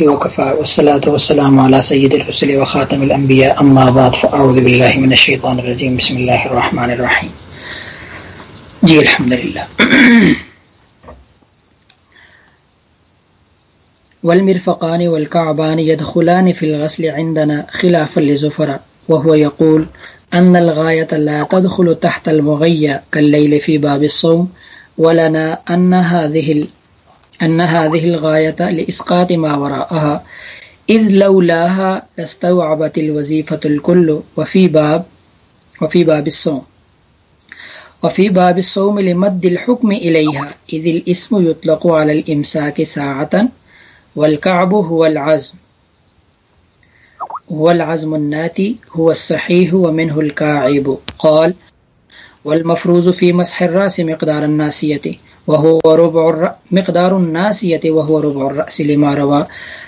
الله وكفى والصلاة والسلام على سيد الرسل وخاتم الأنبياء أما بعد فأعوذ بالله من الشيطان الرجيم بسم الله الرحمن الرحيم جی الحمد للہ والمرفقان والكعبان يدخلان في الغسل عندنا خلافا لزفر وهو يقول أن الغاية لا تدخل تحت المغية كالليل في باب الصوم، ولنا أن هذه أن هذه الغاية لإسقاط ما وراءها، إذ لولاها لاستوعبت الوظيفة الكل وفي باب وفي باب الصوم. وفي باب الصوم لمد الحكم إليها، إذ الاسم يطلق على الإمساك ساعة، والكعب هو العزم. هو العزم الناتي، هو الصحيح، ومنه الكاعب. قال والمفروض في مسح الراس مقدار الناسية، وهو ربع مقدار الناسية، وهو ربع الرأس لما روى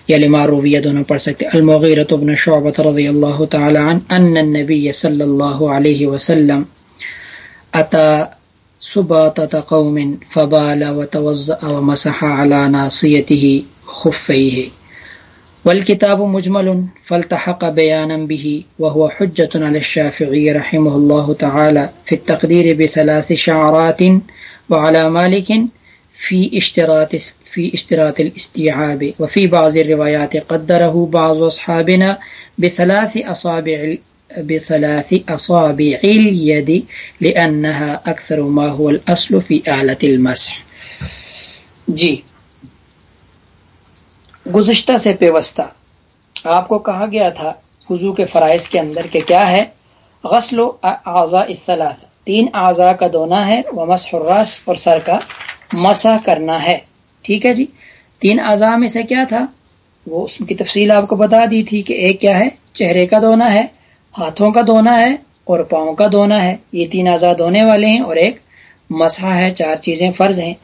یا لما رویہ دونوں پڑھ سکتے المغیرت بن شعبت رضی اللہ تعالی عن ان النبی صلی اللہ علیہ وسلم اتا سباتة قوم فبال وتوزأ ومسح على ناصيته خفيه. والكتاب مجمل فالتحق بيانا به وهو حجة على الشافعي رحمه الله تعالى في التقدير بثلاث شعرات وعلى مالك في اشتراط في اشتراط الاستيعاب وفي بعض الروايات قدره بعض أصحابنا بثلاث أصابع بثلاث أصابع اليد لأنها أكثر ما هو الأصل في آلة المسح. جی گزشتہ سے پیوستہ۔ آپ کو کہا گیا تھا وضو کے فرائض کے اندر کہ کیا ہے؟ غسل و اعضاء الثلاث۔ تین اعضاء کا دونا ہے وہ مسح الراس اور سر کا مسح کرنا ہے۔ ٹھیک ہے جی؟ تین اعضاء میں سے کیا تھا؟ وہ اس کی تفصیل آپ کو بتا دی تھی کہ ایک کیا ہے؟ چہرے کا دونا ہے، ہاتھوں کا دونا ہے اور پاؤں کا دونا ہے۔ یہ تین اعضاء دونے والے ہیں اور ایک مسح ہے، چار چیزیں فرض ہیں۔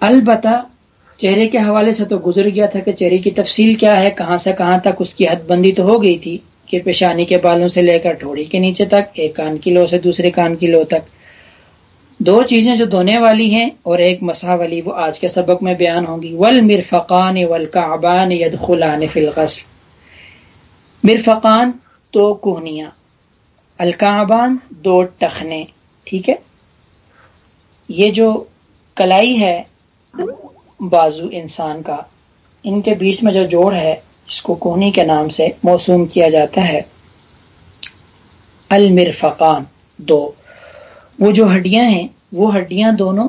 البتہ چہرے کے حوالے سے تو گزر گیا تھا کہ چہرے کی تفصیل کیا ہے، کہاں سے کہاں تک اس کی حد بندی تو ہو گئی تھی کہ پیشانی کے بالوں سے لے کر ٹھوڑی کے نیچے تک، ایک کان کی لو سے دوسرے کان کی لو تک۔ دو چیزیں جو دھونے والی ہیں اور ایک مسا والی، وہ آج کے سبق میں بیان ہوں گی۔ ول مرفقان ول کابان ید خلان فلغس مرفقان تو کوہنیاں الکابان دو ٹخنے ٹھیک ہے؟ یہ جو کلائی ہے بازو انسان کا۔ ان کے بیچ میں جو جوڑ ہے، اس کو کونی کے نام سے موسوم کیا جاتا ہے۔ المرفقان، دو۔ وہ جو ہڈیاں ہیں، وہ ہڈیاں دونوں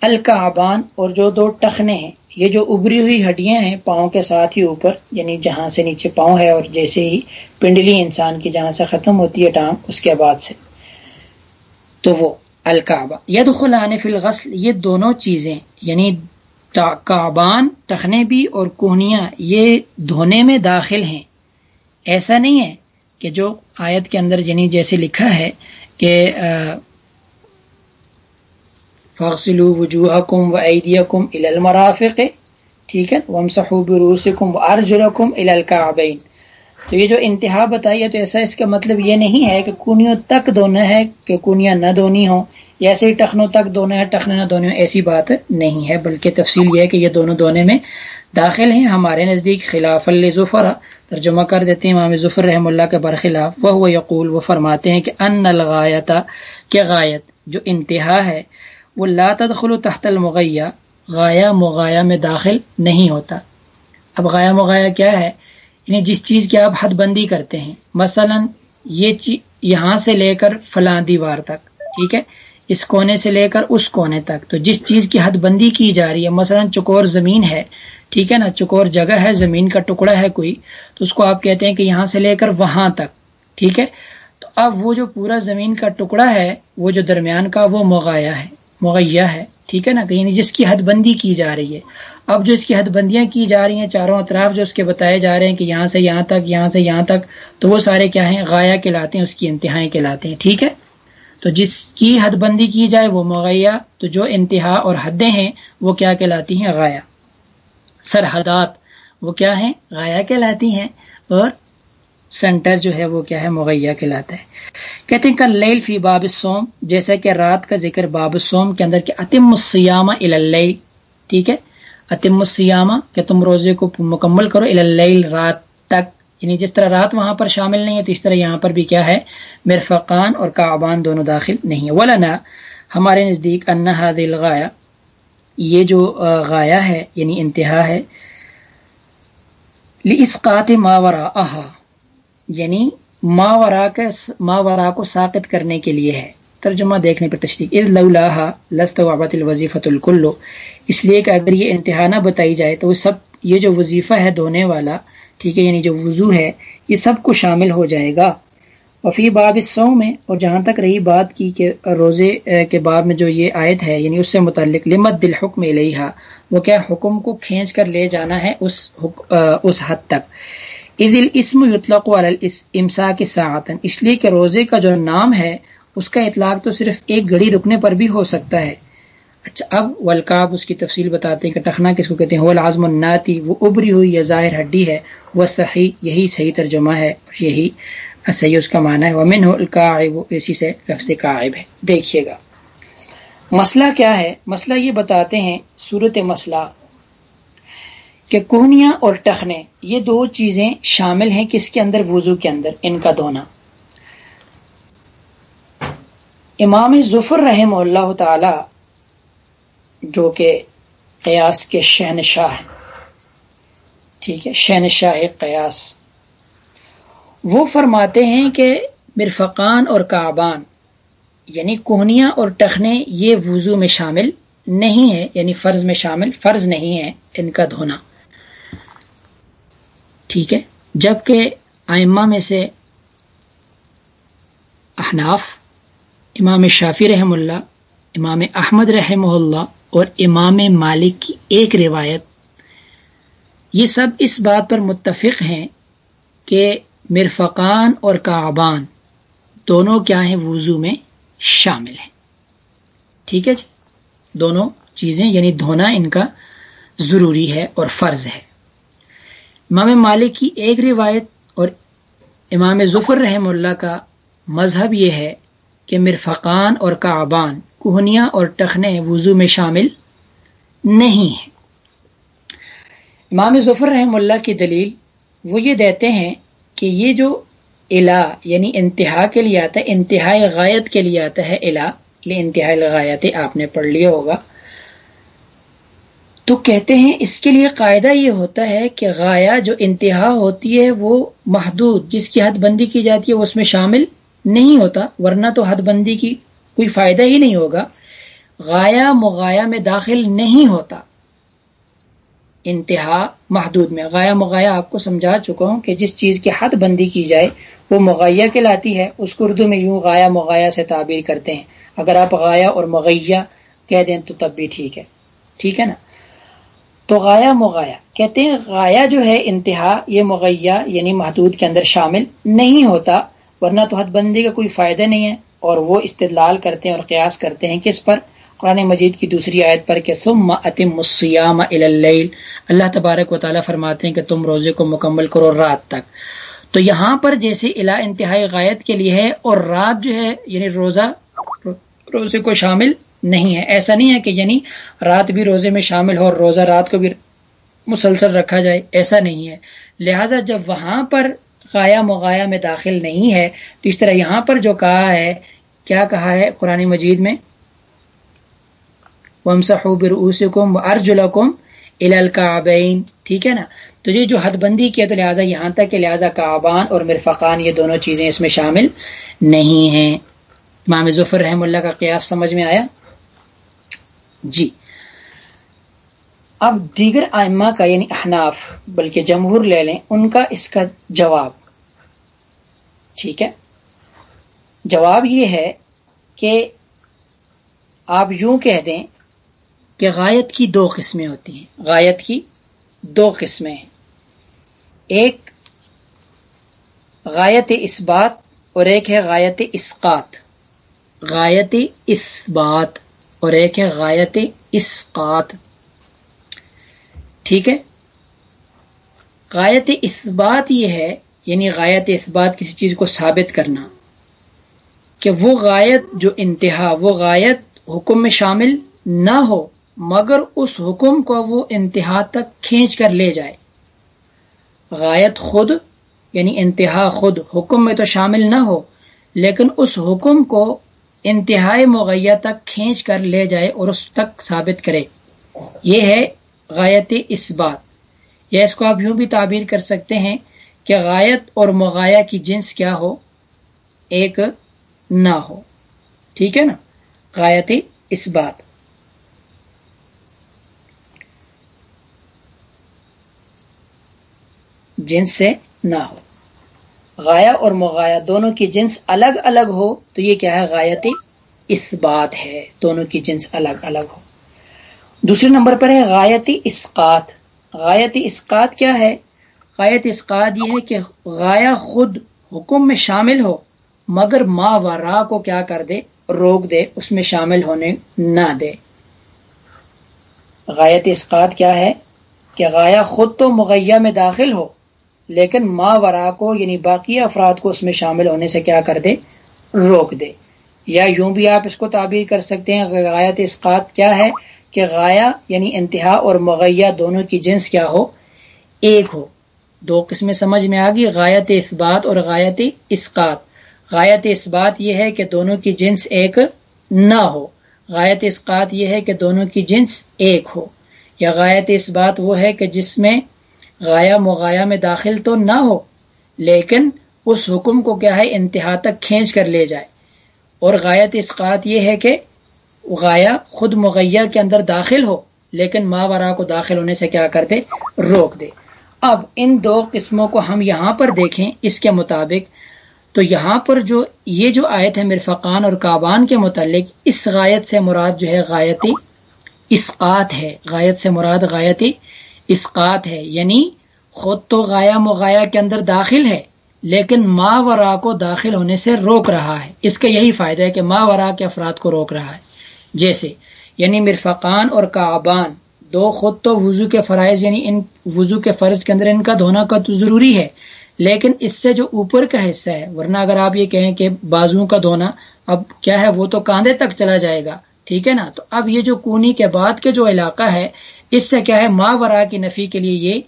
الکعبان اور جو دو ٹخنے ہیں، یہ جو ابری ہوئی ہڈیاں ہیں پاؤں کے ساتھ ہی اوپر یعنی جہاں سے نیچے پاؤں ہے اور جیسے ہی پنڈلی انسان کی جہاں سے ختم ہوتی ہے ٹانگ، اس کے بعد سے۔ تو وہ الکعبہ۔ ید خلان فی الغسل، یہ دونوں چیزیں یعنی کعبان ٹخنے بھی اور کوہنیاں یہ دھونے میں داخل ہیں۔ ایسا نہیں ہے کہ جو آیت کے اندر یعنی جیسے لکھا ہے کہ فاصلو وجوہ کم و عیدیہ کم المرافق، ٹھیک ہے؟ وم صحوب روس کم و ارجرکم الکعبین۔ تو یہ جو انتہا بتائی ہے تو ایسا اس کا مطلب یہ نہیں ہے کہ کونیوں تک دھونا ہے کہ کونیاں نہ دونی ہوں، یا ایسے ہی ٹخنوں تک دونوں ہے ٹخنے نہ دونوں ایسی بات نہیں ہے۔ بلکہ تفصیل یہ ہے کہ یہ دونوں دونے میں داخل ہیں۔ ہمارے نزدیک خلاف الظفر ترجمہ کر دیتے ہیں امام ظفر رحم اللہ کے برخلاف۔ وہ یقول، وہ فرماتے ہیں کہ ان الغایتا کہ غایت جو انتہا ہے، وہ لا تدخل تحت المغیہ غایا مغایا میں داخل نہیں ہوتا۔ اب غایا مغایا کیا ہے؟ یعنی جس چیز کی آپ حد بندی کرتے ہیں، مثلا یہ یہاں سے لے کر فلاں دیوار تک، ٹھیک ہے؟ اس کونے سے لے کر اس کونے تک۔ تو جس چیز کی حد بندی کی جا رہی ہے، مثلا چکور زمین ہے، ٹھیک ہے نا؟ چکور جگہ ہے، زمین کا ٹکڑا ہے کوئی، تو اس کو آپ کہتے ہیں کہ یہاں سے لے کر وہاں تک، ٹھیک ہے؟ تو اب وہ جو پورا زمین کا ٹکڑا ہے، وہ جو درمیان کا، وہ مغایا ہے۔ مغیا ہے، ٹھیک ہے نا؟ کہ یعنی جس کی حد بندی کی جا رہی ہے۔ اب جو اس کی حد بندیاں کی جا رہی ہیں، چاروں اطراف جو اس کے بتائے جا رہے ہیں کہ یہاں سے یہاں تک، یہاں سے یہاں تک، تو وہ سارے کیا ہیں؟ غایا کہلاتے ہیں، اس کی انتہائیں کہلاتے ہیں، ٹھیک ہے؟ تو جس کی حد بندی کی جائے وہ مغیا تو جو انتہا اور حدیں ہیں، وہ کیا کہلاتی ہیں؟ غایا سرحدات وہ کیا ہیں؟ غایا کہلاتی ہیں اور سینٹر جو ہے وہ کیا ہے مغیا کہلاتا ہے۔ کہتے ہیں، کل لیل فی باب سوم جیسا کہ رات کا ذکر باب سوم کے اندر کہ اتم السیامہ ٹھیک ہے؟ اتم السیامہ کہ تم روزے کو مکمل کرو اللیل رات تک۔ یعنی جس طرح رات وہاں پر شامل نہیں ہے، تو اس طرح یہاں پر بھی کیا ہے، مرفقان اور کعبان دونوں داخل نہیں ہے۔ ولنا، ہمارے نزدیک انہا دل غایا یہ جو غایا ہے یعنی انتہا ہے لسقات ماورا احا یعنی ماورا کا ماورا کو ساقت کرنے کے لیے ہے۔ ترجمہ دیکھنے پر تشریح۔ لست الوظیفۃ الکلو اس لیے کہ اگر یہ انتہا نہ بتائی جائے تو وہ سب یہ جو وظیفہ ہے دھونے والا، ٹھیک ہے یعنی جو وضو ہے، یہ سب کو شامل ہو جائے گا۔ وفی باب سو میں اور جہاں تک رہی بات کی کہ روزے کے باب میں جو یہ آیت ہے یعنی اس سے متعلق، لمت دل حکم علیہ وہ کیا حکم کو کھینچ کر لے جانا ہے اس اس حد تک؟ عید الاسم یطلق امسا کے ساعتن اس لیے کہ روزے کا جو نام ہے، اس کا اطلاق تو صرف ایک گھڑی رکنے پر بھی ہو سکتا ہے۔ اچھا اب ولقاب اس کی تفصیل بتاتے ہیں کہ ٹخنا کس کو کہتے ہیں۔ العظم الناتی، وہ ابری ہوئی یا ظاہر ہڈی ہے۔ وہ صحیح، یہی صحیح ترجمہ ہے یہی صحیح اس کا معنی ہے۔ ومن وہ اسی سے لفظ قائب ہے۔ دیکھیے گا۔ مسئلہ کیا ہے؟ مسئلہ یہ بتاتے ہیں صورت مسئلہ۔ کہ کوہنیاں اور ٹخنے، یہ دو چیزیں شامل ہیں کس کے اندر، وضو کے اندر، ان کا دھونا۔ امام ظفر رحم اللہ تعالی، جو کہ قیاس کے شہنشاہ ٹھیک ہے، شہنشاہ قیاس۔ وہ فرماتے ہیں کہ مرفقان اور کعبان یعنی کوہنیاں اور ٹخنے، یہ وضو میں شامل نہیں ہے یعنی فرض میں شامل، فرض نہیں ہے ان کا دھونا۔ ٹھیک ہے؟ جبکہ آئمہ میں سے احناف، امام شافی رحم اللہ، امام احمد رحم اللہ اور امام مالک کی ایک روایت، یہ سب اس بات پر متفق ہیں کہ مرفقان اور کعبان دونوں کیا ہیں؟ وضو میں شامل ہیں۔ ٹھیک ہے جی؟ دونوں چیزیں یعنی دھونا ان کا ضروری ہے اور فرض ہے۔ امام مالک کی ایک روایت اور امام ظفر رحم اللہ کا مذہب یہ ہے کہ مرفقان اور کعبان کوہنیاں اور ٹخنے وضو میں شامل نہیں ہیں۔ امام ظفر رحم اللہ کی دلیل وہ یہ دیتے ہیں کہ یہ جو الا یعنی انتہا کے لیے آتا ہے، انتہائی غایت کے لیے آتا ہے الا انتہائی غایت آپ نے پڑھ لیا ہوگا۔ تو کہتے ہیں اس کے لیے قاعدہ یہ ہوتا ہے کہ غایا جو انتہا ہوتی ہے وہ محدود، جس کی حد بندی کی جاتی ہے وہ اس میں شامل نہیں ہوتا، ورنہ تو حد بندی کی کوئی فائدہ ہی نہیں ہوگا۔ غایا مغایا میں داخل نہیں ہوتا۔ انتہا محدود میں۔ غایا مغایا آپ کو سمجھا چکا ہوں کہ جس چیز کی حد بندی کی جائے، وہ مغیہ کہلاتی ہے۔ اس کو اردو میں یوں غایا مغایا سے تعبیر کرتے ہیں۔ اگر آپ غایا اور مغیہ کہہ دیں تو تب بھی ٹھیک ہے۔ ٹھیک ہے نا؟ تو غایا مغایا کہتے ہیں غایا جو ہے انتہا، یہ مغیہ یعنی محدود کے اندر شامل نہیں ہوتا، ورنہ تو حد بندی کا کوئی فائدہ نہیں ہے۔ اور وہ استدلال کرتے ہیں اور قیاس کرتے ہیں کس پر؟ قرآن مجید کی دوسری آیت پر کہ ثم اتم الصیام اللیل اللہ تبارک و تعالیٰ فرماتے ہیں کہ تم روزے کو مکمل کرو رات تک۔ تو یہاں پر جیسے الا انتہائی غایت کے لیے ہے اور رات جو ہے یعنی روزہ روزے کو شامل نہیں ہے۔ ایسا نہیں ہے کہ یعنی رات بھی روزے میں شامل ہو اور روزہ رات کو بھی مسلسل رکھا جائے، ایسا نہیں ہے۔ لہذا جب وہاں پر غایا مغایا میں داخل نہیں ہے، تو اس طرح یہاں پر جو کہا ہے، کیا کہا ہے قرآن مجید میں؟ ٹھیک ہے نا؟ تو یہ جو حد بندی کیا تو لہٰذا یہاں تک کہ لہٰذا کعبان اور مرفقان یہ دونوں چیزیں اس میں شامل نہیں ہیں۔ امام ظفر رحم اللہ کا قیاس سمجھ میں آیا؟ جی۔ اب دیگر آئمہ کا یعنی احناف، بلکہ جمہور لے لیں، ان کا اس کا جواب۔ ٹھیک ہے؟ جواب یہ ہے کہ آپ یوں کہہ دیں کہ غایت کی دو قسمیں ہوتی ہیں۔ غایت کی دو قسمیں ہیں۔ ایک غایت اس بات اور ایک ہے غایت اسقات غایت اس بات اور ایک ہے غایت اسقات ٹھیک ہے؟ غایت اس بات یہ ہے یعنی غایت اس بات کسی چیز کو ثابت کرنا، کہ وہ غایت جو انتہا، وہ غایت حکم میں شامل نہ ہو، مگر اس حکم کو وہ انتہا تک کھینچ کر لے جائے۔ غایت خود یعنی انتہا خود حکم میں تو شامل نہ ہو، لیکن اس حکم کو انتہائی مغیہ تک کھینچ کر لے جائے اور اس تک ثابت کرے۔ یہ ہے غایت اس بات یا اس کو آپ یوں بھی تعبیر کر سکتے ہیں کہ غایت اور مغایا کی جنس کیا ہو؟ ایک نہ ہو۔ ٹھیک ہے نا؟ غایت اس بات جنس سے نہ ہو۔ غایا اور مغایا دونوں کی جنس الگ الگ ہو تو یہ کیا ہے؟ غایت اس بات ہے۔ دونوں کی جنس الگ الگ ہو۔ دوسرے نمبر پر ہے غایتی اسقات غایتی اسقات کیا ہے؟ غایت اسقات یہ ہے کہ غایا خود حکم میں شامل ہو، مگر ما و را کو کیا کر دے؟ روک دے، اس میں شامل ہونے نہ دے۔ غایت اسقات کیا ہے؟ کہ غایا خود تو مغیہ میں داخل ہو لیکن ما ورا کو یعنی باقی افراد کو اس میں شامل ہونے سے کیا کر دے؟ روک دے۔ یا یوں بھی آپ اس کو تعبیر کر سکتے ہیں، غایت اسقات کیا ہے؟ کہ غایا یعنی انتہا اور مغیہ دونوں کی جنس کیا ہو؟ ایک ہو۔ دو قسمیں سمجھ میں آگی غایت اثبات اور غایت اسقات غایت اسبات یہ ہے کہ دونوں کی جنس ایک نہ ہو۔ غایت اسقات یہ ہے کہ دونوں کی جنس ایک ہو۔ یا غایت اسبات وہ ہے کہ جس میں غایا مغایا میں داخل تو نہ ہو، لیکن اس حکم کو کیا ہے، انتہا تک کھینچ کر لے جائے۔ اور غایت اسقات یہ ہے کہ غایا خود مغیہ کے اندر داخل ہو، لیکن ماورا کو داخل ہونے سے کیا کر دے روک دے۔ اب ان دو قسموں کو ہم یہاں پر دیکھیں اس کے مطابق۔ تو یہاں پر جو یہ جو آیت ہے مرفقان اور کابان کے متعلق، اس غایت سے مراد جو ہے غایتی اسقات ہے۔ غایت سے مراد غایتی اسقات ہے یعنی خود تو غایا مغایا کے اندر داخل ہے، لیکن ما ورا کو داخل ہونے سے روک رہا ہے۔ اس کا یہی فائدہ ہے کہ ما ورا کے افراد کو روک رہا ہے۔ جیسے یعنی مرفقان اور کعبان، دو خود تو وضو کے فرائض یعنی ان وضو کے فرض کے اندر ان کا دھونا کا تو ضروری ہے۔ لیکن اس سے جو اوپر کا حصہ ہے، ورنہ اگر آپ یہ کہیں کہ بازو کا دھونا اب کیا ہے، وہ تو کاندھے تک چلا جائے گا۔ ٹھیک ہے نا؟ تو اب یہ جو کونی کے بعد کے جو علاقہ ہے اس سے کیا ہے؟ ماورا کی نفی کے لیے یہ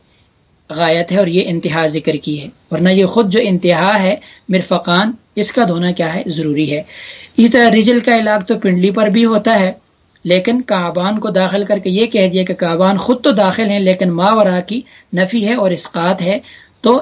غایت ہے اور یہ انتہا ذکر کی ہے۔ ورنہ یہ خود جو انتہا ہے، مرفقان، اس کا دھونا کیا ہے؟ ضروری ہے۔ اسی طرح رجل کا علاق تو پنڈلی پر بھی ہوتا ہے، لیکن کعبان کو داخل کر کے یہ کہہ دیا کہ کعبان خود تو داخل ہیں، لیکن ماورا کی نفی ہے اور اسقات ہے، تو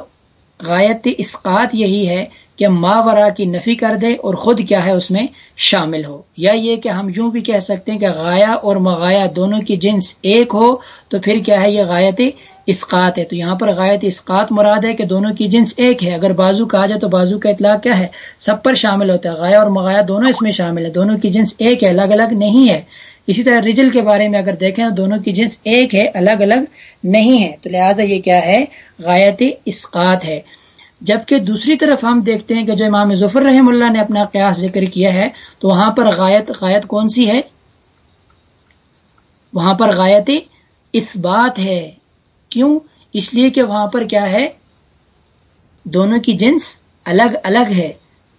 غایت اسقات یہی ہے کہ ما ورا کی نفی کر دے اور خود کیا ہے اس میں شامل ہو۔ یا یہ کہ ہم یوں بھی کہہ سکتے ہیں کہ غایا اور مغایا دونوں کی جنس ایک ہو، تو پھر کیا ہے یہ غایت اسقات ہے۔ تو یہاں پر غایت اسقات مراد ہے کہ دونوں کی جنس ایک ہے۔ اگر بازو کہا جائے تو بازو کا اطلاع کیا ہے؟ سب پر شامل ہوتا ہے۔ غایا اور مغایا دونوں اس میں شامل ہے دونوں کی جنس ایک ہے، الگ الگ نہیں ہے۔ اسی طرح رجل کے بارے میں اگر دیکھیں تو دونوں کی جنس ایک ہے، الگ الگ نہیں ہے۔ تو لہٰذا یہ کیا ہے؟ غایت اسقات ہے۔ جبکہ دوسری طرف ہم دیکھتے ہیں کہ جو امام ظفر رحم اللہ نے اپنا قیاس ذکر کیا ہے، تو وہاں پر غایت غایت کون سی ہے؟ وہاں پر غایت اس بات ہے۔ کیوں؟ اس لیے کہ وہاں پر کیا ہے؟ دونوں کی جنس الگ الگ ہے۔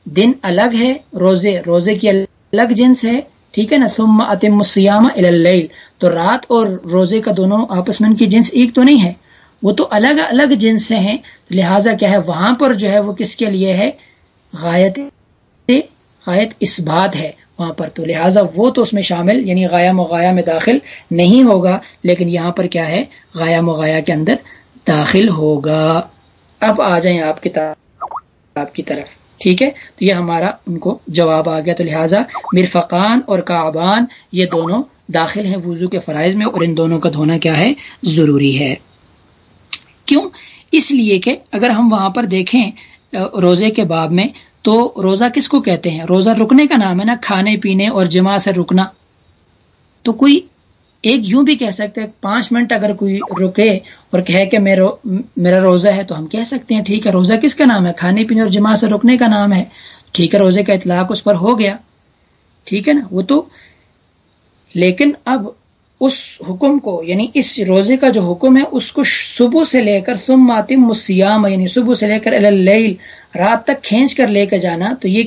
دن الگ ہے، روزے روزے کی الگ جنس ہے۔ ٹھیک ہے نا؟ ثم اتم السیام اللیل۔ تو رات اور روزے کا دونوں آپس میں ان کی جنس ایک تو نہیں ہے، وہ تو الگ الگ جنس سے ہیں۔ لہٰذا کیا ہے؟ وہاں پر جو ہے وہ کس کے لیے ہے؟ غایت غایت اس بات ہے وہاں پر۔ تو لہٰذا وہ تو اس میں شامل یعنی غایا مغایا میں داخل نہیں ہوگا۔ لیکن یہاں پر کیا ہے؟ غایا مغایا کے اندر داخل ہوگا۔ اب آ جائیں آپ کتاب آپ کی طرف۔ ٹھیک ہے؟ تو یہ ہمارا ان کو جواب آ گیا۔ تو لہٰذا مرفقان اور کعبان یہ دونوں داخل ہیں وضو کے فرائض میں اور ان دونوں کا دھونا کیا ہے؟ ضروری ہے۔ کیوں؟ اس لیے کہ اگر ہم وہاں پر دیکھیں روزے کے باب میں، تو روزہ کس کو کہتے ہیں؟ روزہ رکنے کا نام ہے نا، کھانے پینے اور جمع سے رکنا۔ تو کوئی ایک یوں بھی کہہ سکتے ہیں، پانچ منٹ اگر کوئی رکے اور کہے کہ میرا روزہ ہے تو ہم کہہ سکتے ہیں، ٹھیک ہے، روزہ کس کا نام ہے؟ کھانے پینے اور جمع سے رکنے کا نام ہے۔ ٹھیک ہے، روزے کا اطلاق اس پر ہو گیا۔ ٹھیک ہے نا؟ وہ تو، لیکن اب اس حکم کو یعنی اس روزے کا جو حکم ہے، اس کو صبح سے لے کر سم ماتم مسیام یعنی صبح سے لے کر اللیل، رات تک کھینچ کر لے کے جانا، تو یہ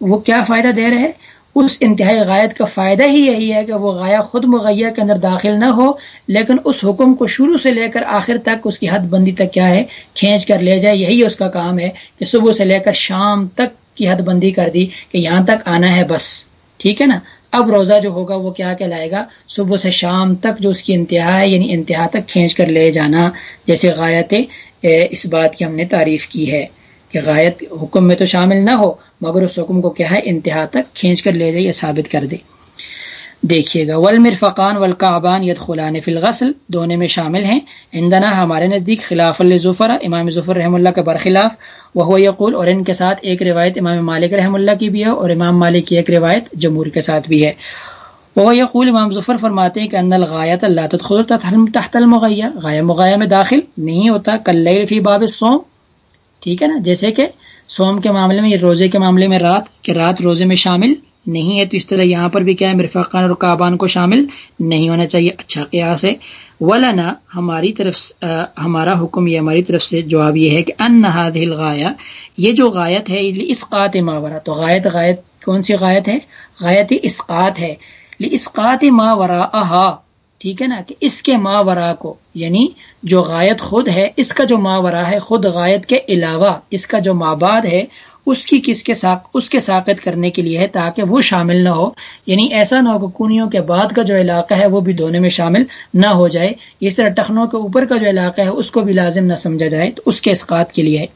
وہ کیا فائدہ دے رہے اس انتہائی غائط کا فائدہ ہی یہی ہے کہ وہ غایہ خود مغیہ کے اندر داخل نہ ہو، لیکن اس حکم کو شروع سے لے کر آخر تک اس کی حد بندی تک کیا ہے، کھینچ کر لے جائے، یہی اس کا کام ہے کہ صبح سے لے کر شام تک کی حد بندی کر دی کہ یہاں تک آنا ہے بس، ٹھیک ہے نا؟ اب روزہ جو ہوگا وہ کیا کہلائے گا؟ صبح سے شام تک جو اس کی انتہا ہے یعنی انتہا تک کھینچ کر لے جانا، جیسے غایت اس بات کی ہم نے تعریف کی ہے۔ کہ غایت حکم میں تو شامل نہ ہو، مگر اس حکم کو کیا ہے؟ انتہا تک کھینچ کر لے جائے یا ثابت کر دے۔ دیکھیے گا ولمر فقان ولقابان ید خلان فی الغسل دونوں میں شامل ہیں۔ اندنا ہمارے نزدیک خلاف الظفر امام ظفر رحم اللہ کے برخلاف وہ یقول، اور ان کے ساتھ ایک روایت امام مالک رحم اللہ کی بھی ہے، اور امام مالک کی ایک روایت جمہور کے ساتھ بھی ہے۔ وہ یقول، امام ظفر فرماتے ہیں کہ ان الغایت اللہ تدخل تحت المغیہ، غایہ مغایہ میں داخل نہیں ہوتا کل فی باب سوم ٹھیک ہے نا؟ جیسے کہ سوم کے معاملے میں روزے کے معاملے میں رات کہ رات روزے میں شامل نہیں ہے، تو اس طرح یہاں پر بھی کیا ہے، مرفقان اور کعبان کو شامل نہیں ہونا چاہیے۔ اچھا قیاس ہے۔ ولانا ہماری طرف ہمارا حکم یہ ہماری طرف سے جواب یہ ہے کہ ان نہاد غایا یہ جو غایت ہے اسقات ماورا تو غایت غایت کون سی غایت ہے؟ غایت اسقات ہے۔ اسقات ماورا ٹھیک ہے نا کہ اس کے ماورا کو یعنی جو غایت خود ہے، اس کا جو ماورا ہے، خود غایت کے علاوہ اس کا جو ماباد ہے، اس کی کس کے ساق، اس کے ساقت کرنے کے لیے ہے تاکہ وہ شامل نہ ہو۔ یعنی ایسا نہ ہو کہ کونیوں کے بعد کا جو علاقہ ہے، وہ بھی دونوں میں شامل نہ ہو جائے۔ اس طرح ٹخنوں کے اوپر کا جو علاقہ ہے، اس کو بھی لازم نہ سمجھا جائے۔ تو اس کے اسقات کے لیے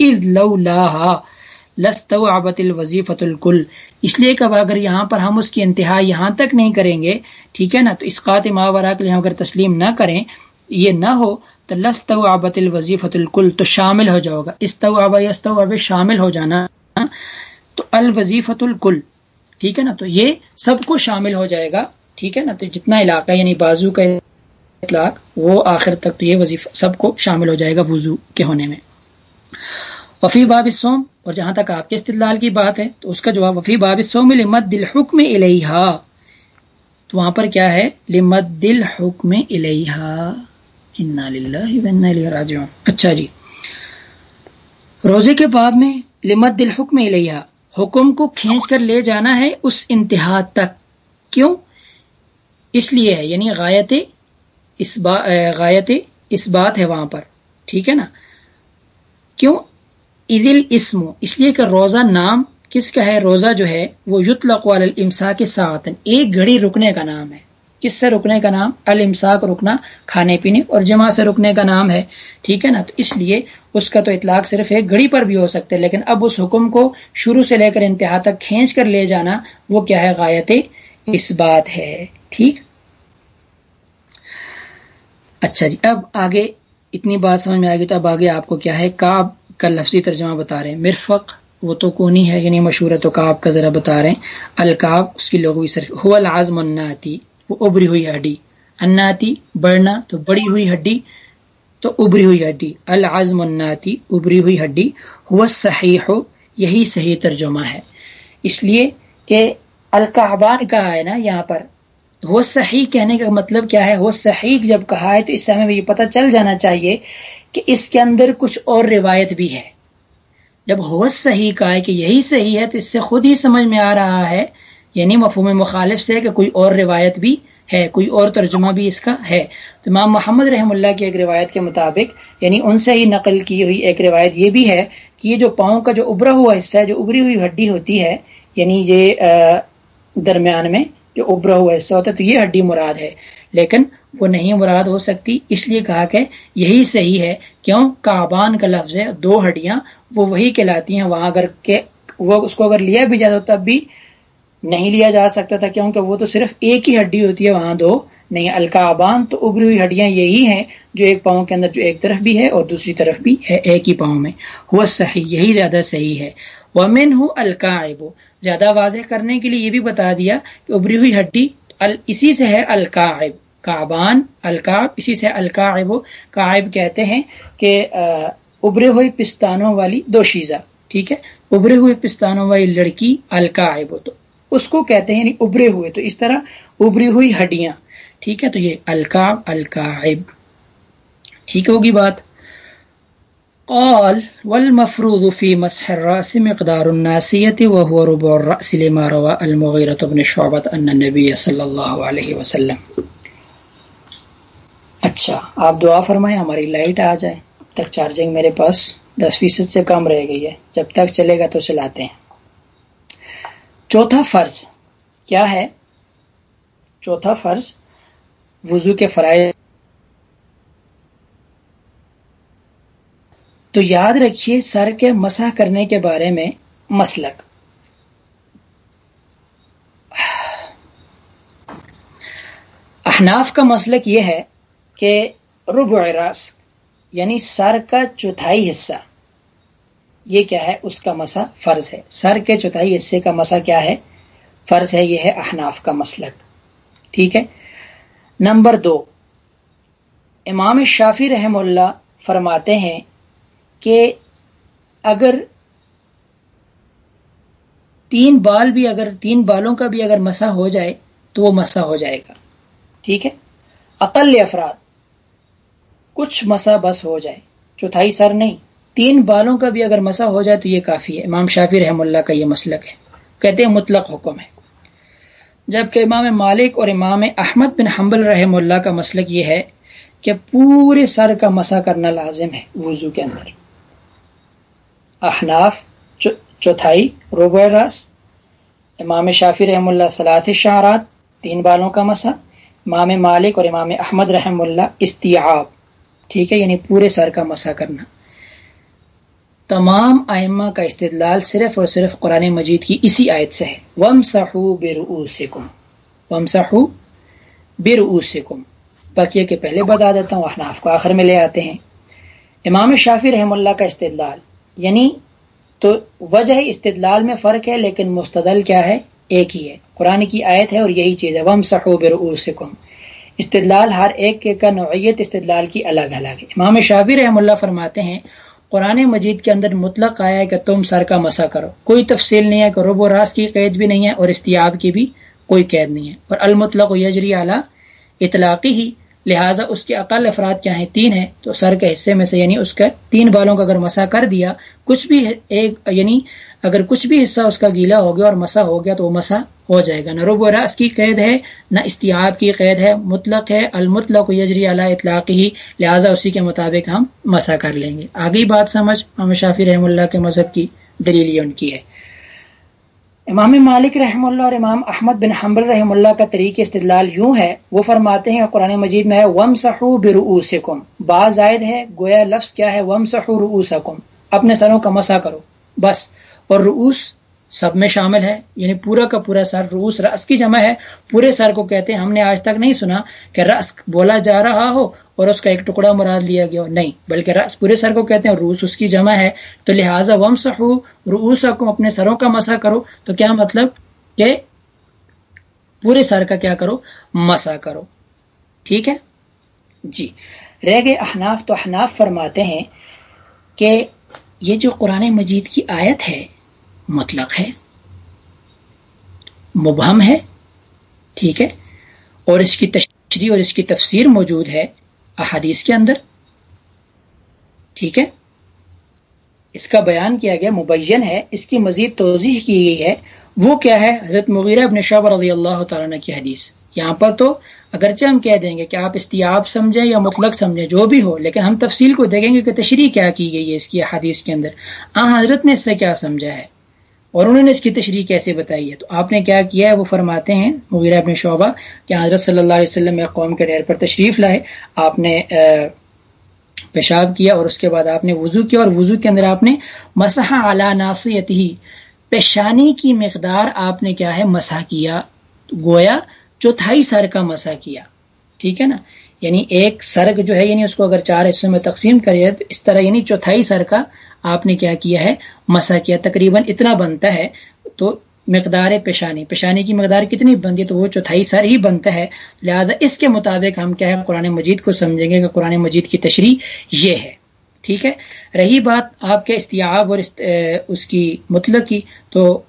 لست آبت الوظیفت الکل اس لیے کہ اگر یہاں پر ہم اس کی انتہا یہاں تک نہیں کریں گے، ٹھیک ہے نا؟ تو اسقات ماورا کے لیے ہم اگر تسلیم نہ کریں، یہ نہ ہو، تو لست آبت الوظیفت الکل تو شامل ہو جاؤ گا۔ استو آبا یست شامل ہو جانا۔ تو الوظیفت الکل، ٹھیک ہے نا؟ تو یہ سب کو شامل ہو جائے گا، ٹھیک ہے نا؟ تو جتنا علاقہ یعنی بازو کا اطلاق، وہ آخر تک تو یہ وظیفہ سب کو شامل ہو جائے گا وضو کے ہونے میں۔ وفی باب سوم اور جہاں تک آپ کے استدلال کی بات ہے، تو اس کا جواب وفی باب سوم لمت دل حکم الحا تو وہاں پر کیا ہے؟ لمت دل حکم الحا اچھا جی۔ روزے کے باب میں لمت دل حکم لیا حکم کو کھینچ کر لے جانا ہے اس انتہا تک۔ کیوں؟ اس لیے ہے یعنی غایت اس با، غایت اس بات ہے وہاں پر۔ ٹھیک ہے نا؟ کیوں؟ عید اسم اس لیے کہ روزہ نام کس کا ہے؟ روزہ جو ہے وہ یت لقوال کے ساتھ ایک گھڑی رکنے کا نام ہے۔ کس سے رکنے کا نام؟ المساک رکنا، کھانے پینے اور جمع سے رکنے کا نام ہے۔ ٹھیک ہے نا؟ تو اس لیے اس کا تو اطلاق صرف ایک گھڑی پر بھی ہو سکتے لیکن اب اس حکم کو شروع سے لے کر انتہا تک کھینچ کر لے جانا، وہ کیا ہے؟ غایت اس بات ہے۔ ٹھیک؟ اچھا جی اب آگے اتنی بات سمجھ میں آئے گی تو اب آگے آپ کو کیا ہے؟ کاب کا لفظی ترجمہ بتا رہے ہیں۔ مرفق، وہ تو کونی ہے یعنی مشہور ہے تو کاب کا ذرا بتا رہے ہیں۔ الکاب اس کی لوگ صرف ہو العظم الناتی، وہ ابری ہوئی ہڈی۔ اناتی بڑھنا تو بڑی ہوئی ہڈی، تو ابری ہوئی ہڈی۔ العزم الناتی، ابری ہوئی ہڈی۔ ہوا صحیح ہو یہی صحیح ترجمہ ہے۔ اس لیے کہ القعبان کہا ہے نا یہاں پر۔ وہ صحیح کہنے کا مطلب کیا ہے؟ وہ صحیح جب کہا ہے تو اس سے ہمیں یہ پتہ چل جانا چاہیے کہ اس کے اندر کچھ اور روایت بھی ہے۔ جب ہو صحیح کہا ہے کہ یہی صحیح ہے تو اس سے خود ہی سمجھ میں آ رہا ہے یعنی مفہوم مخالف سے کہ کوئی اور روایت بھی ہے، کوئی اور ترجمہ بھی اس کا ہے۔ تو امام محمد رحم اللہ کی ایک روایت کے مطابق یعنی ان سے ہی نقل کی ہوئی ایک روایت یہ بھی ہے کہ یہ جو پاؤں کا جو ابرا ہوا حصہ ہے، جو ابری ہوئی ہڈی ہوتی ہے یعنی یہ درمیان میں جو ابرا ہوا حصہ ہوتا ہے تو یہ ہڈی مراد ہے۔ لیکن وہ نہیں مراد ہو سکتی، اس لیے کہا کہ یہی صحیح ہے۔ کیوں؟ کابان کا لفظ ہے، دو ہڈیاں وہ وہی کہلاتی ہیں، وہاں اگر کہ وہ اس کو اگر لیا بھی جاتا تب بھی نہیں لیا جا سکتا تھا، کیونکہ وہ تو صرف ایک ہی ہڈی ہوتی ہے، وہاں دو نہیں۔ الکابان تو ابری ہوئی ہڈیاں یہی ہیں جو ایک پاؤں کے اندر جو ایک طرف بھی ہے اور دوسری طرف بھی ہے، ایک ہی پاؤں میں۔ وہ صحیح، یہی زیادہ صحیح ہے۔ ومن ہوں القاعب زیادہ واضح کرنے کے لیے یہ بھی بتا دیا کہ ابری ہوئی ہڈی اسی سے ہے القاعب. کابان القاب اسی سے القاعب. قائب کہتے ہیں کہ ابرے ہوئی پستانوں والی دو شیزہ، ٹھیک ہے؟ ابرے ہوئے پستانوں والی لڑکی القاعب تو اس کو کہتے ہیں یعنی ابرے ہوئے تو اس طرح ابری ہوئی ہڈیاں، ٹھیک ہے؟ تو یہ الکاب الکاب ٹھیک ہوگی بات؟ قال والمفروض في مسح الرأس مقدار الناسية وهو ربع الرأس لما روى المغيرة بن شعبة أن النبي صلى الله عليه وسلم. اچھا آپ دعا فرمائیں، ہماری لائٹ آ جائے۔ تک چارجنگ میرے پاس دس فیصد سے کم رہ گئی ہے۔ جب تک چلے گا تو چلاتے ہیں۔ چوتھا فرض کیا ہے؟ چوتھا فرض وضو کے فرائض تو یاد رکھیے سر کے مسح کرنے کے بارے میں مسلک۔ احناف کا مسلک یہ ہے کہ ربع راس یعنی سر کا چوتھائی حصہ۔ یہ کیا ہے؟ اس کا مسا فرض ہے۔ سر کے چوتھائی حصے کا مسا کیا ہے؟ فرض ہے، یہ ہے احناف کا مسلک۔ ٹھیک ہے؟ نمبر دو، امام شافی رحم اللہ فرماتے ہیں کہ اگر تین بال بھی اگر تین بالوں کا بھی اگر مسا ہو جائے تو وہ مسا ہو جائے گا۔ ٹھیک ہے؟ اقل افراد، کچھ مسا بس ہو جائے، چوتھائی سر نہیں۔ تین بالوں کا بھی اگر مسا ہو جائے تو یہ کافی ہے۔ امام شافی رحم اللہ کا یہ مسلک ہے۔ کہتے ہیں مطلق حکم ہے۔ جبکہ امام مالک اور امام احمد بن حنبل رحم اللہ کا مسلک یہ ہے کہ پورے سر کا مسا کرنا لازم ہے وضو کے اندر۔ احناف چوتھائی روبر راس امام شافی رحم اللہ صلاح شعرات تین بالوں کا مسا، امام مالک اور امام احمد رحم اللہ استیاب ٹھیک ہے؟ یعنی پورے سر کا مسا کرنا۔ تمام آئمہ کا استدلال صرف اور صرف قرآن مجید کی اسی آیت سے ہے۔ وم سہو برو سکم وم سہو برو سکم بقیہ کے پہلے بتا دیتا ہوں، احناف کو آخر میں لے آتے ہیں۔ امام شافی رحم اللہ کا استدلال یعنی تو وجہ استدلال میں فرق ہے لیکن مستدل کیا ہے؟ ایک ہی ہے۔ قرآن کی آیت ہے اور یہی چیز ہے۔ وم سہو برسکم استدلال ہر ایک کے کا نوعیت استدلال کی الگ الگ ہے۔ امام شافی رحم اللہ فرماتے ہیں، قرآن مجید کے اندر مطلق آیا ہے کہ تم سر کا مسا کرو۔ کوئی تفصیل نہیں ہے کہ رب و راس کی قید بھی نہیں ہے اور استیاب کی بھی کوئی قید نہیں ہے۔ اور المطلق و یجری اعلیٰ اطلاقی ہی لہٰذا اس کے اقل افراد کیا ہیں تین ہیں، تو سر کے حصے میں سے یعنی اس کا تین بالوں کا اگر مسا کر دیا، کچھ بھی ایک یعنی اگر کچھ بھی حصہ اس کا گیلا ہو گیا اور مسا ہو گیا تو وہ مسا ہو جائے گا۔ نہ رب و راس کی قید ہے، نہ استیاب کی قید ہے، مطلق ہے، المطلق یجری اعلیٰ اطلاق ہی لہٰذا اسی کے مطابق ہم مسا کر لیں گے۔ آگے بات سمجھ محمد شافی رحم اللہ کے مذہب کی دلیل ان کی ہے۔ امام مالک رحم اللہ اور امام احمد بن حمبر رحم اللہ کا طریق استدلال یوں ہے، وہ فرماتے ہیں قرآن مجید میں ہے وم سہو برسکم بعض عائد ہے، گویا لفظ کیا ہے وم سہو روسکم اپنے سروں کا مسا کرو، بس، اور رؤوس سب میں شامل ہے یعنی پورا کا پورا سر روس رس کی جمع ہے۔ پورے سر کو کہتے ہیں، ہم نے آج تک نہیں سنا کہ رس بولا جا رہا ہو اور اس کا ایک ٹکڑا مراد لیا گیا ہو۔ نہیں، بلکہ رس پورے سر کو کہتے ہیں روس اس کی جمع ہے۔ تو لہٰذا وم سہو روس کو اپنے سروں کا مسا کرو۔ تو کیا مطلب؟ کہ پورے سر کا کیا کرو؟ مسا کرو۔ ٹھیک ہے؟ جی۔ رہ گئے احناف، تو احناف فرماتے ہیں کہ یہ جو قرآن مجید کی آیت ہے مطلق ہے۔ مبہم ہے، ٹھیک ہے۔ اور اس کی تشریح اور اس کی تفسیر موجود ہے احادیث کے اندر۔ ٹھیک ہے۔ اس کا بیان کیا گیا، مبین ہے، اس کی مزید توضیح کی گئی ہے۔ وہ کیا ہے؟ حضرت مغیرہ ابن شعب رضی اللہ تعالیٰ کی حدیث۔ یہاں پر تو اگرچہ ہم کہہ دیں گے کہ آپ استیاب سمجھیں یا مطلق سمجھیں، جو بھی ہو، لیکن ہم تفصیل کو دیکھیں گے کہ تشریح کیا کی گئی ہے اس کی حدیث کے اندر۔ آ حضرت نے اس سے کیا سمجھا ہے؟ اور انہوں نے اس کی تشریح کیسے بتائی ہے؟ تو آپ نے کیا کیا ہے؟ وہ فرماتے ہیں، مغیرہ ابن شعبہ، کہ حضرت صلی اللہ علیہ وسلم قوم کے ڈیر پر تشریف لائے، آپ نے پیشاب کیا اور اس کے بعد آپ نے وضو کیا اور وضو کے اندر آپ نے مسح اعلیٰ ناصیت ہی پیشانی کی مقدار آپ نے کیا ہے؟ مسح کیا، گویا چوتھائی سر کا مسا کیا، ٹھیک ہے نا؟ یعنی ایک سرگ جو ہے یعنی اس کو اگر چار حصوں میں تقسیم کرے، تو اس طرح یعنی چوتھائی سر کا آپ نے کیا کیا ہے؟ مسا کیا، تقریباً اتنا بنتا ہے۔ تو مقدار پیشانی پیشانی کی مقدار کتنی بنتی ہے؟ تو وہ چوتھائی سر ہی بنتا ہے۔ لہٰذا اس کے مطابق ہم کیا ہے، قرآن مجید کو سمجھیں گے کہ قرآن مجید کی تشریح یہ ہے۔ ٹھیک ہے؟ رہی بات آپ کے استیاب اور اس کی مطلق کی۔ تو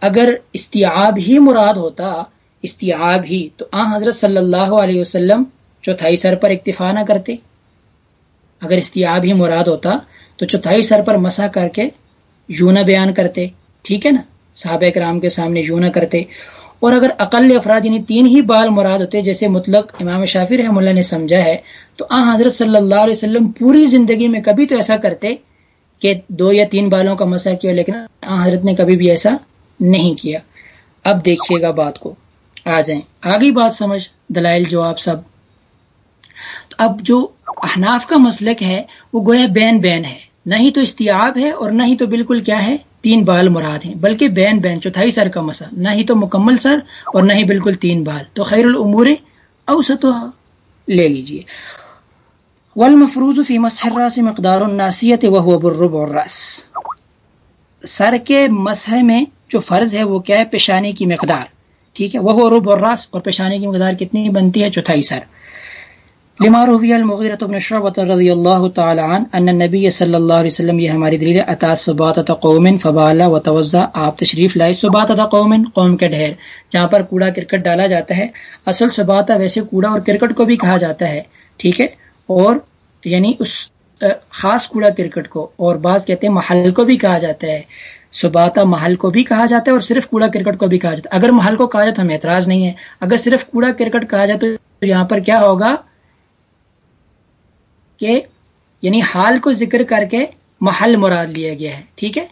اگر استیاب ہی مراد ہوتا استیاب ہی، تو آ حضرت صلی اللہ علیہ وسلم چوتھائی سر پر اکتفا نہ کرتے۔ اگر استیاب ہی مراد ہوتا تو چوتھائی سر پر مسا کر کے یوں نہ بیان کرتے۔ ٹھیک ہے نا؟ صحابہ کرام کے سامنے یوں نہ کرتے۔ اور اگر اقل افراد یعنی تین ہی بال مراد ہوتے، جیسے مطلق امام شافی رحم اللہ نے سمجھا ہے، تو آ حضرت صلی اللہ علیہ وسلم پوری زندگی میں کبھی تو ایسا کرتے کہ دو یا تین بالوں کا مسا کیا، لیکن آ حضرت نے کبھی بھی ایسا نہیں کیا۔ اب دیکھیے گا بات کو۔ آ جائیں۔ آگے بات سمجھ، دلائل جواب سب۔ اب جو احناف کا مسلک ہے، وہ گویا بین بین ہے۔ نہ ہی تو استیاب ہے اور نہ ہی تو بالکل کیا ہے، تین بال مراد ہیں، بلکہ بین بین، چوتھائی سر کا مسا نہ ہی تو مکمل سر اور نہ ہی بالکل تین بال۔ تو خیر العمور اوسط لے لیجیے والمفروض فی مسح الراس مقدار الناسیت وهو بالربع الراس سر کے مسح میں جو فرض ہے، وہ کیا ہے؟ پیشانی کی مقدار۔ ٹھیک ہے؟ وہ رب الراس اور پیشانی کی مقدار کتنی بنتی ہے؟ چوتھائی سر۔ لما روی المغیرۃ بن شعبۃ رضی اللہ تعالی عنہ ان النبی صلی اللہ علیہ وسلم یہ ہماری دلیل اتا سبات قوم فبالا وتوزع، آپ تشریف لائے۔ سبات قوم قوم کے ڈھیر، جہاں پر کوڑا کرکٹ ڈالا جاتا ہے۔ اصل سبات ویسے کوڑا اور کرکٹ کو بھی کہا جاتا ہے، ٹھیک ہے؟ اور یعنی اس خاص کوڑا کرکٹ کو، اور بعض کہتے ہیں محل کو بھی کہا جاتا ہے۔ سباتا محل کو بھی کہا جاتا ہے اور صرف کوڑا کرکٹ کو بھی کہا جاتا ہے۔ اگر محل کو کہا جائے تو ہمیں اعتراض نہیں ہے۔ اگر صرف کوڑا کرکٹ کہا جائے تو یہاں پر کیا ہوگا؟ کہ یعنی حال کو ذکر کر کے محل مراد لیا گیا ہے ٹھیک ہے؟